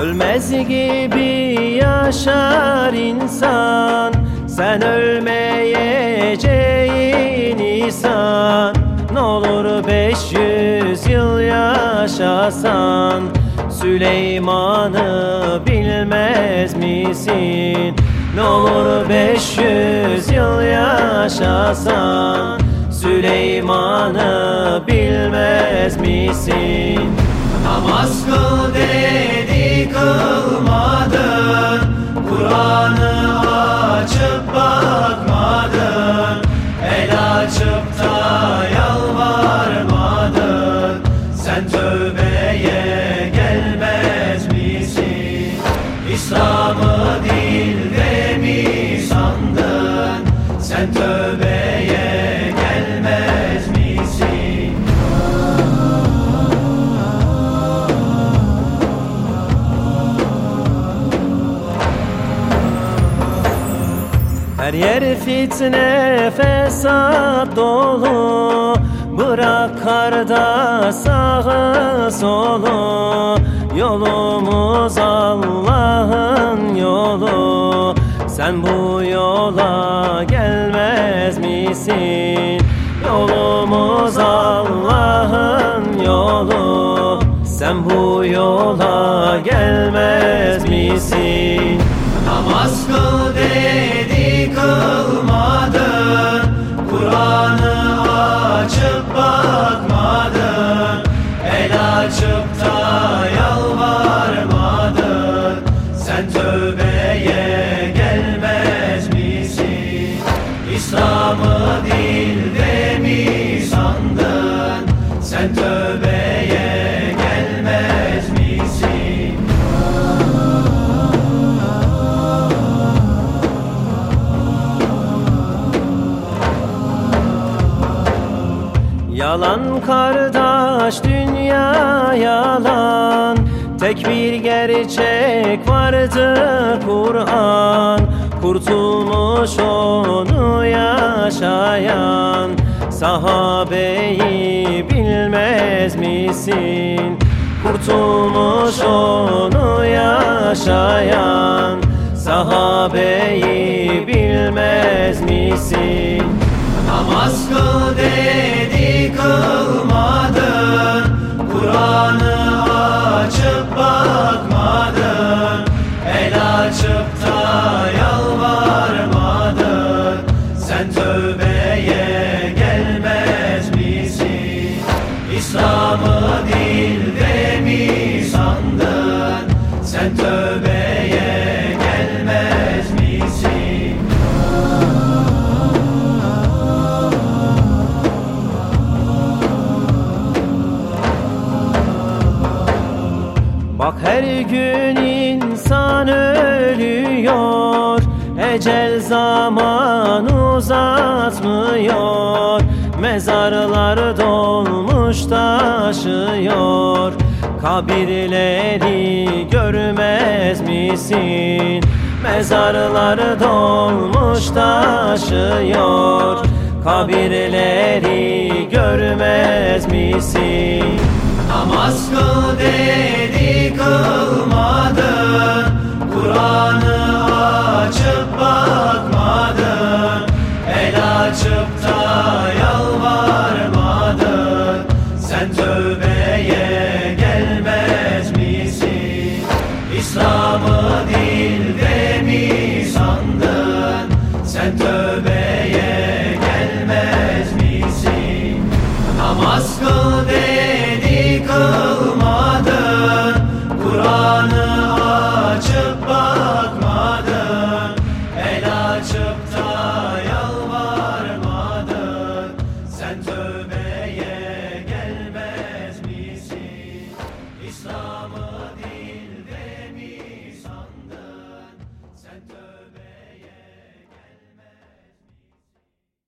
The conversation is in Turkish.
Ölmez gibi yaşar insan. Sen ölmeyeceğin insan. Ne olur beş yüz yıl yaşasan. Süleyman'ı bilmez misin? Ne olur beş yüz yıl yaşasan. Süleyman'ı bilmez misin? Namaz kıl dedi kılmadın Kur'an'ı açıp bakmadın Her yer fitne fesat dolu. Bırak karda sağı solu. Yolumuz Allah'ın yolu. Sen bu yola gelmez misin? Yolumuz Allah'ın yolu. Sen bu yola gelmez Yalan kardeş dünya yalan Tek bir gerçek vardır Kur'an Kurtulmuş onu yaşayan Sahabeyi bilmez misin? Kurtulmuş onu yaşayan Sahabeyi bilmez misin? Bak her gün insan ölüyor Ecel zaman uzatmıyor Mezarlar dolmuş taşıyor Kabirleri görmez misin? Mezarlar dolmuş taşıyor Kabirleri görmez misin? Namaz kıl dedi kılmadın Kur'an'ı açıp bakmadın El açıp da yalvarmadın Sen tövbeye gelmez misin? İslam'ı dilde mi sandın? Sen tövbeye gelmez misin? Namaz kıl summer.